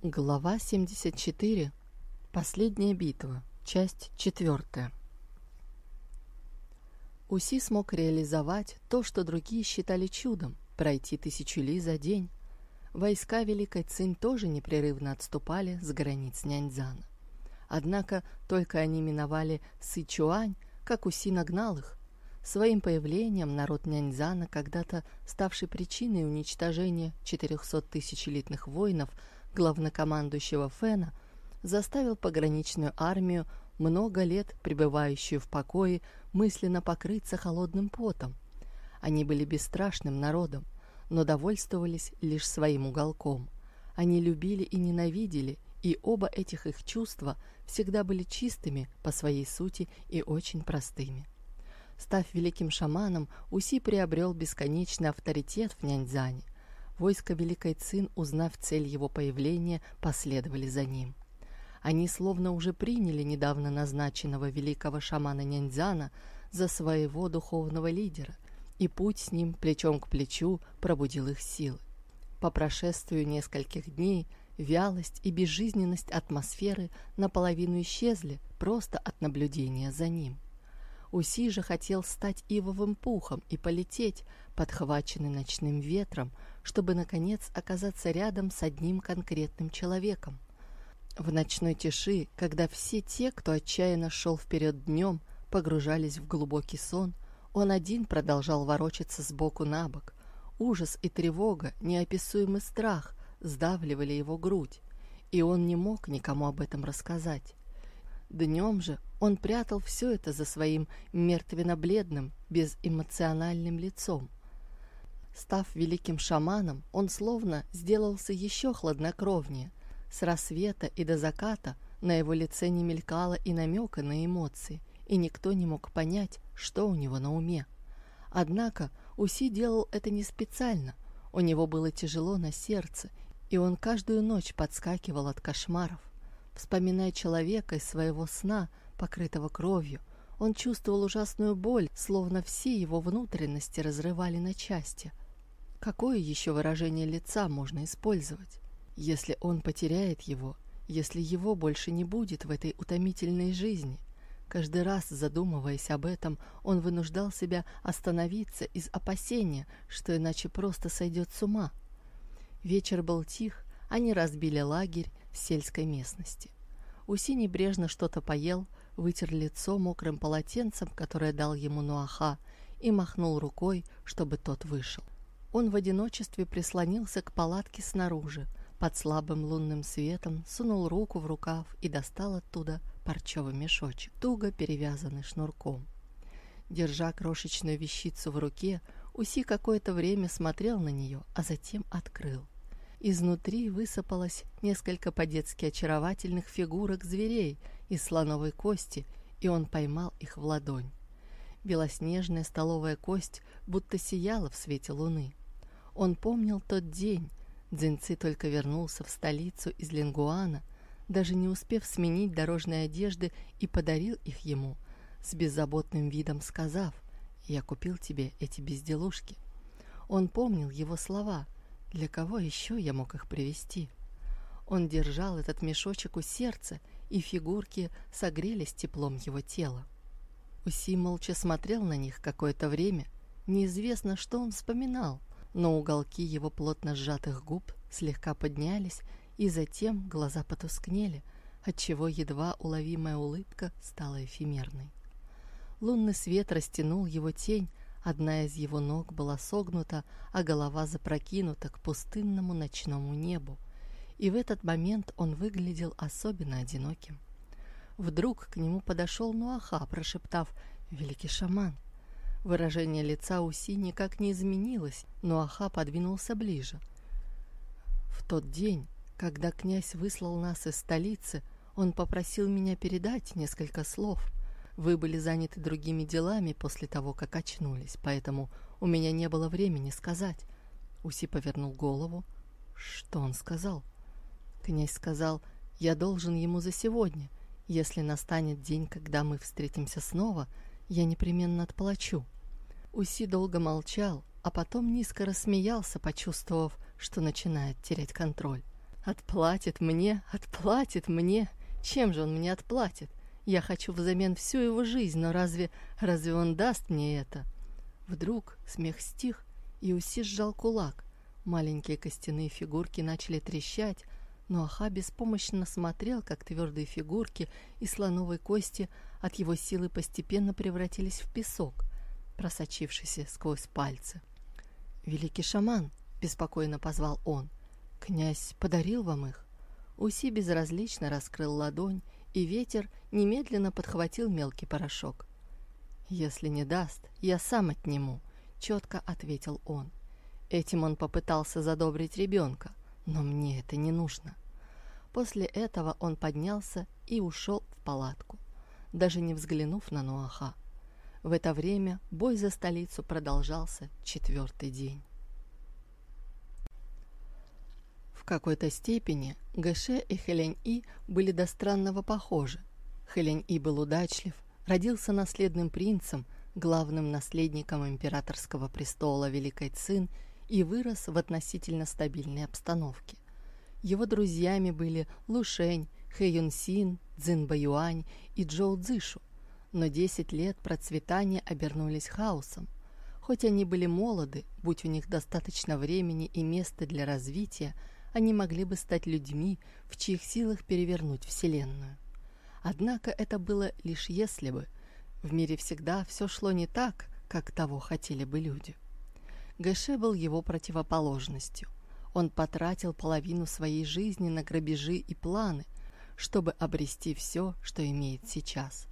Глава 74. Последняя битва. Часть 4. Уси смог реализовать то, что другие считали чудом – пройти тысячу ли за день. Войска Великой Цинь тоже непрерывно отступали с границ Няньцзана. Однако только они миновали Сычуань, как Уси нагнал их. Своим появлением народ Няньцзана, когда-то ставший причиной уничтожения 400 тысячелетных воинов – главнокомандующего Фена заставил пограничную армию, много лет пребывающую в покое, мысленно покрыться холодным потом. Они были бесстрашным народом, но довольствовались лишь своим уголком. Они любили и ненавидели, и оба этих их чувства всегда были чистыми по своей сути и очень простыми. Став великим шаманом, Уси приобрел бесконечный авторитет в Няньцзане – Войско Великой Цин, узнав цель его появления, последовали за ним. Они словно уже приняли недавно назначенного великого шамана Няньцзана за своего духовного лидера, и путь с ним плечом к плечу пробудил их силы. По прошествию нескольких дней вялость и безжизненность атмосферы наполовину исчезли просто от наблюдения за ним. Уси же хотел стать ивовым пухом и полететь, подхваченный ночным ветром, чтобы, наконец, оказаться рядом с одним конкретным человеком. В ночной тиши, когда все те, кто отчаянно шел вперед днем, погружались в глубокий сон, он один продолжал ворочаться с боку на бок. Ужас и тревога, неописуемый страх сдавливали его грудь, и он не мог никому об этом рассказать. Днем же он прятал все это за своим мертвенно-бледным, безэмоциональным лицом. Став великим шаманом, он словно сделался еще хладнокровнее. С рассвета и до заката на его лице не мелькало и намека на эмоции, и никто не мог понять, что у него на уме. Однако Уси делал это не специально, у него было тяжело на сердце, и он каждую ночь подскакивал от кошмаров. Вспоминая человека из своего сна, покрытого кровью, он чувствовал ужасную боль, словно все его внутренности разрывали на части – Какое еще выражение лица можно использовать? Если он потеряет его, если его больше не будет в этой утомительной жизни, каждый раз задумываясь об этом, он вынуждал себя остановиться из опасения, что иначе просто сойдет с ума. Вечер был тих, они разбили лагерь сельской местности. Уси небрежно что-то поел, вытер лицо мокрым полотенцем, которое дал ему Нуаха, и махнул рукой, чтобы тот вышел. Он в одиночестве прислонился к палатке снаружи, под слабым лунным светом сунул руку в рукав и достал оттуда парчевый мешочек, туго перевязанный шнурком. Держа крошечную вещицу в руке, Уси какое-то время смотрел на нее, а затем открыл. Изнутри высыпалось несколько по-детски очаровательных фигурок зверей из слоновой кости, и он поймал их в ладонь. Белоснежная столовая кость будто сияла в свете луны. Он помнил тот день. Дзинцы только вернулся в столицу из Лингуана, даже не успев сменить дорожные одежды, и подарил их ему, с беззаботным видом сказав «Я купил тебе эти безделушки». Он помнил его слова «Для кого еще я мог их привезти?» Он держал этот мешочек у сердца, и фигурки согрелись теплом его тела. Уси молча смотрел на них какое-то время. Неизвестно, что он вспоминал но уголки его плотно сжатых губ слегка поднялись, и затем глаза потускнели, отчего едва уловимая улыбка стала эфемерной. Лунный свет растянул его тень, одна из его ног была согнута, а голова запрокинута к пустынному ночному небу, и в этот момент он выглядел особенно одиноким. Вдруг к нему подошел Нуаха, прошептав «Великий шаман!» Выражение лица Уси никак не изменилось, но Аха подвинулся ближе. В тот день, когда князь выслал нас из столицы, он попросил меня передать несколько слов. Вы были заняты другими делами после того, как очнулись, поэтому у меня не было времени сказать. Уси повернул голову. Что он сказал? Князь сказал, я должен ему за сегодня. Если настанет день, когда мы встретимся снова, я непременно отплачу. Уси долго молчал, а потом низко рассмеялся, почувствовав, что начинает терять контроль. Отплатит мне, отплатит мне. Чем же он мне отплатит? Я хочу взамен всю его жизнь, но разве, разве он даст мне это? Вдруг смех стих, и Уси сжал кулак. Маленькие костяные фигурки начали трещать, но Аха беспомощно смотрел, как твердые фигурки и слоновой кости от его силы постепенно превратились в песок, просочившийся сквозь пальцы. «Великий шаман!» — беспокойно позвал он. «Князь подарил вам их?» Уси безразлично раскрыл ладонь, и ветер немедленно подхватил мелкий порошок. «Если не даст, я сам отниму», — четко ответил он. Этим он попытался задобрить ребенка, но мне это не нужно. После этого он поднялся и ушел в палатку, даже не взглянув на Нуаха. В это время бой за столицу продолжался четвертый день. В какой-то степени Гэше и Хэлянь-И были до странного похожи. Хэлянь-И был удачлив, родился наследным принцем, главным наследником императорского престола Великой Цин и вырос в относительно стабильной обстановке. Его друзьями были Лушень, Хэ Юн Син, Цзин Баюань и Джоу Цзышу, но 10 лет процветания обернулись хаосом. Хоть они были молоды, будь у них достаточно времени и места для развития, они могли бы стать людьми, в чьих силах перевернуть Вселенную. Однако это было лишь если бы. В мире всегда все шло не так, как того хотели бы люди. Гэше был его противоположностью. Он потратил половину своей жизни на грабежи и планы, чтобы обрести все, что имеет сейчас.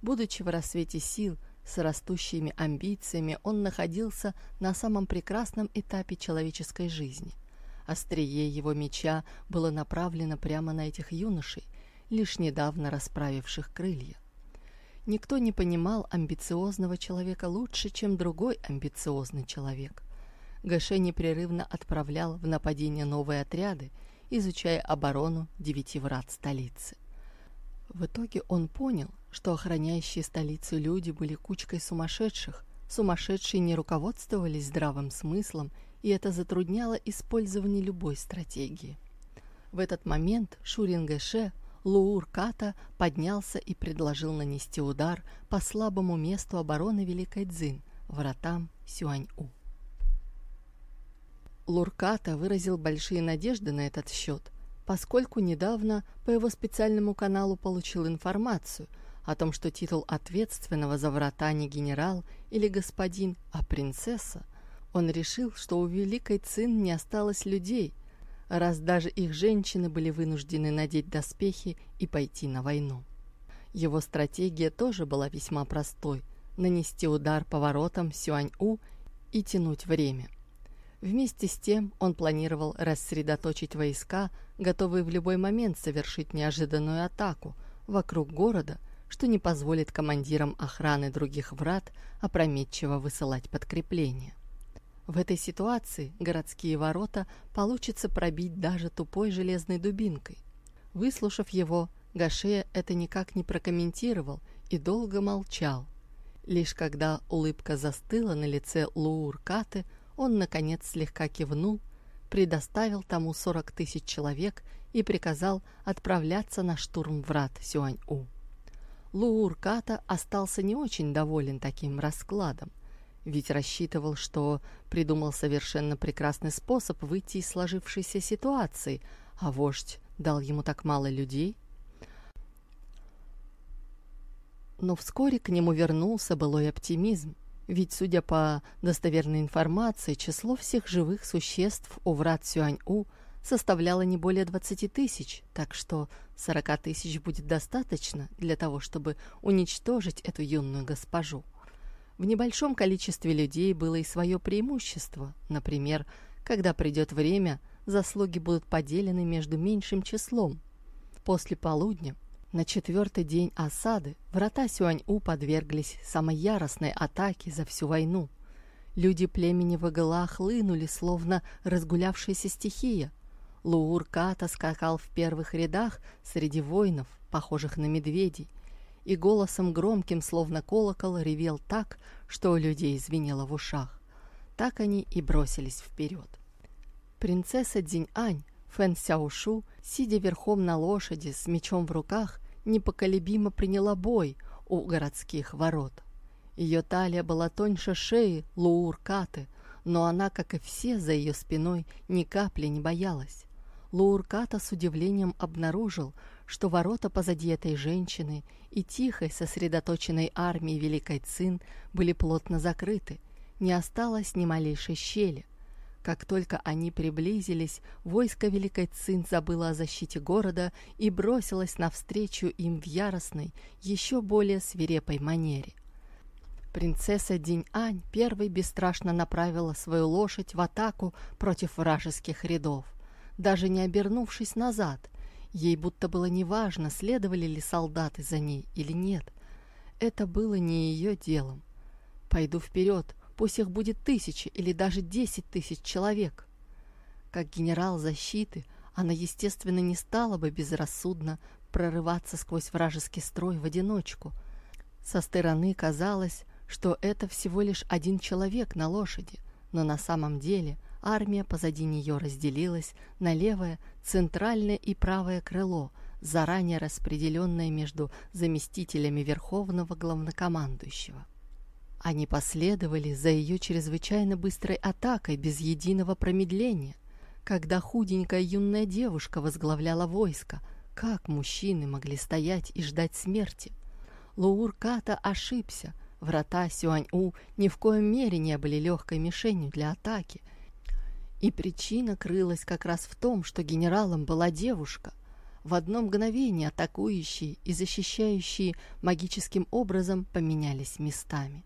Будучи в рассвете сил, с растущими амбициями, он находился на самом прекрасном этапе человеческой жизни. Острие его меча было направлено прямо на этих юношей, лишь недавно расправивших крылья. Никто не понимал амбициозного человека лучше, чем другой амбициозный человек. Гэше непрерывно отправлял в нападение новые отряды, изучая оборону девяти врат столицы. В итоге он понял, что охраняющие столицу люди были кучкой сумасшедших, сумасшедшие не руководствовались здравым смыслом, и это затрудняло использование любой стратегии. В этот момент Шурин Гэше Луур Ката поднялся и предложил нанести удар по слабому месту обороны Великой Цзин, вратам Сюань-У. Лурката выразил большие надежды на этот счет, поскольку недавно по его специальному каналу получил информацию о том, что титул ответственного за врата не генерал или господин, а принцесса. Он решил, что у Великой Цин не осталось людей, раз даже их женщины были вынуждены надеть доспехи и пойти на войну. Его стратегия тоже была весьма простой – нанести удар по воротам Сюань-У и тянуть время. Вместе с тем он планировал рассредоточить войска, готовые в любой момент совершить неожиданную атаку вокруг города, что не позволит командирам охраны других врат опрометчиво высылать подкрепления. В этой ситуации городские ворота получится пробить даже тупой железной дубинкой. Выслушав его, Гашея это никак не прокомментировал и долго молчал. Лишь когда улыбка застыла на лице Луур-Каты, он, наконец, слегка кивнул, предоставил тому 40 тысяч человек и приказал отправляться на штурм врат Сюань-У. Луур-Ката остался не очень доволен таким раскладом ведь рассчитывал, что придумал совершенно прекрасный способ выйти из сложившейся ситуации, а вождь дал ему так мало людей. Но вскоре к нему вернулся былой оптимизм, ведь, судя по достоверной информации, число всех живых существ у врат Сюань-У составляло не более 20 тысяч, так что 40 тысяч будет достаточно для того, чтобы уничтожить эту юную госпожу. В небольшом количестве людей было и свое преимущество. Например, когда придет время, заслуги будут поделены между меньшим числом. После полудня, на четвертый день осады, врата Сюань-У подверглись самой яростной атаке за всю войну. Люди племени Вагала хлынули, словно разгулявшаяся стихия. Луур Ката скакал в первых рядах среди воинов, похожих на медведей, и голосом громким, словно колокол, ревел так, что у людей звенело в ушах. Так они и бросились вперед. Принцесса Дзинь-Ань Фэн Сяошу, сидя верхом на лошади с мечом в руках, непоколебимо приняла бой у городских ворот. Ее талия была тоньше шеи Лууркаты, но она, как и все за ее спиной, ни капли не боялась. Луурката с удивлением обнаружил, что ворота позади этой женщины и тихой, сосредоточенной армии Великой Цин были плотно закрыты, не осталось ни малейшей щели. Как только они приблизились, войско Великой Цин забыло о защите города и бросилось навстречу им в яростной, еще более свирепой манере. Принцесса Динь-Ань первой бесстрашно направила свою лошадь в атаку против вражеских рядов, даже не обернувшись назад. Ей будто было неважно, следовали ли солдаты за ней или нет. Это было не ее делом. «Пойду вперед, пусть их будет тысячи или даже десять тысяч человек». Как генерал защиты, она, естественно, не стала бы безрассудно прорываться сквозь вражеский строй в одиночку. Со стороны казалось, что это всего лишь один человек на лошади, но на самом деле армия позади нее разделилась на левое, центральное и правое крыло, заранее распределенное между заместителями Верховного Главнокомандующего. Они последовали за ее чрезвычайно быстрой атакой без единого промедления. Когда худенькая юная девушка возглавляла войско, как мужчины могли стоять и ждать смерти? Луур Ката ошибся, Врата Сюань-У ни в коем мере не были легкой мишенью для атаки. И причина крылась как раз в том, что генералом была девушка. В одно мгновение атакующие и защищающие магическим образом поменялись местами.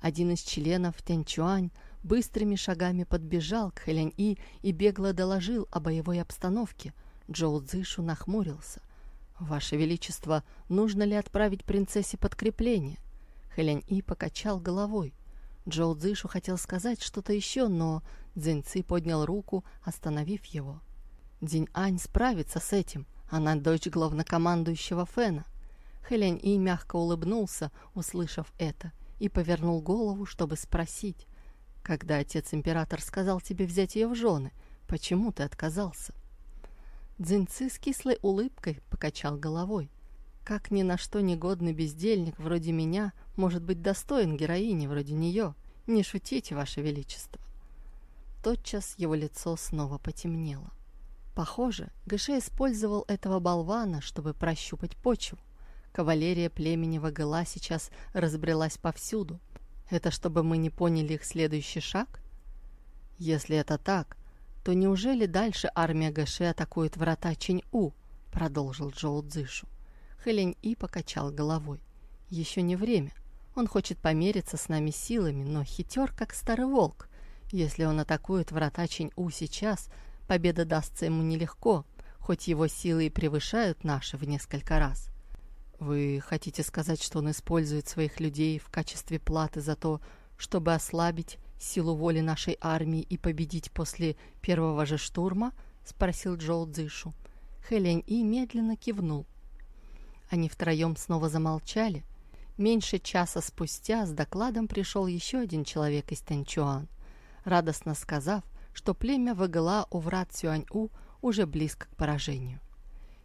Один из членов Тяньчуань быстрыми шагами подбежал к Хэлянь-И и бегло доложил о боевой обстановке. Джоу Цзышу нахмурился. «Ваше Величество, нужно ли отправить принцессе подкрепление?» Хэлянь И покачал головой. Джоу Цзышу хотел сказать что-то еще, но Цзиньци поднял руку, остановив его. Динь Ань справится с этим. Она дочь главнокомандующего Фэна. Хэлянь И мягко улыбнулся, услышав это, и повернул голову, чтобы спросить. «Когда отец-император сказал тебе взять ее в жены, почему ты отказался?» Дзинцы с кислой улыбкой покачал головой. Как ни на что негодный бездельник вроде меня может быть достоин героини вроде нее? Не шутите, Ваше Величество. Тотчас его лицо снова потемнело. Похоже, Гэше использовал этого болвана, чтобы прощупать почву. Кавалерия племени Вагала сейчас разбрелась повсюду. Это чтобы мы не поняли их следующий шаг? Если это так, то неужели дальше армия Гэше атакует врата Чинь-У? Продолжил Джоу Цзышу. Хэлень И покачал головой. Еще не время. Он хочет помериться с нами силами, но хитер, как старый волк. Если он атакует врата Чинь-У сейчас, победа дастся ему нелегко, хоть его силы и превышают наши в несколько раз. Вы хотите сказать, что он использует своих людей в качестве платы за то, чтобы ослабить силу воли нашей армии и победить после первого же штурма? Спросил Джоу Цзышу. Хэлянь И медленно кивнул. Они втроем снова замолчали. Меньше часа спустя с докладом пришел еще один человек из Тэнчуан, радостно сказав, что племя ВГЛА у врат Сюань-У уже близко к поражению.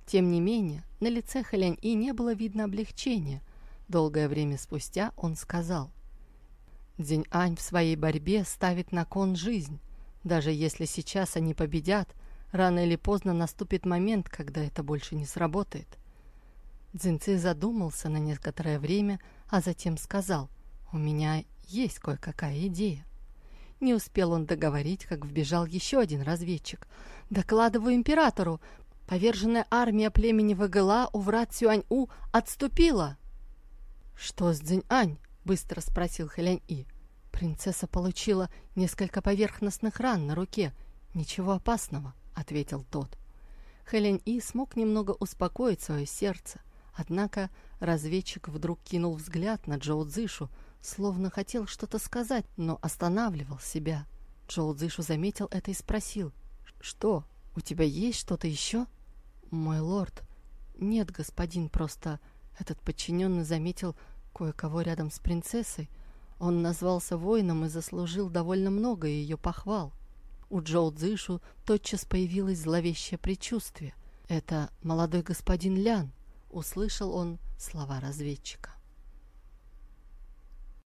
Тем не менее, на лице Хэлянь-И не было видно облегчения. Долгое время спустя он сказал, «Дзинь-Ань в своей борьбе ставит на кон жизнь. Даже если сейчас они победят, рано или поздно наступит момент, когда это больше не сработает. Дзинци задумался на некоторое время, а затем сказал, «У меня есть кое-какая идея». Не успел он договорить, как вбежал еще один разведчик. «Докладываю императору! Поверженная армия племени Вагыла у врат Сюань-У отступила!» «Что с Цзинь-Ань?» — быстро спросил Хэлянь-И. «Принцесса получила несколько поверхностных ран на руке. Ничего опасного», — ответил тот. Хэлянь-И смог немного успокоить свое сердце. Однако разведчик вдруг кинул взгляд на Джоу Цзышу, словно хотел что-то сказать, но останавливал себя. Джоу Цзышу заметил это и спросил. «Что, у тебя есть что-то еще?» «Мой лорд...» «Нет, господин, просто этот подчиненный заметил кое-кого рядом с принцессой. Он назвался воином и заслужил довольно много ее похвал». У Джоу Цзышу тотчас появилось зловещее предчувствие. «Это молодой господин Лян», — услышал он слова разведчика.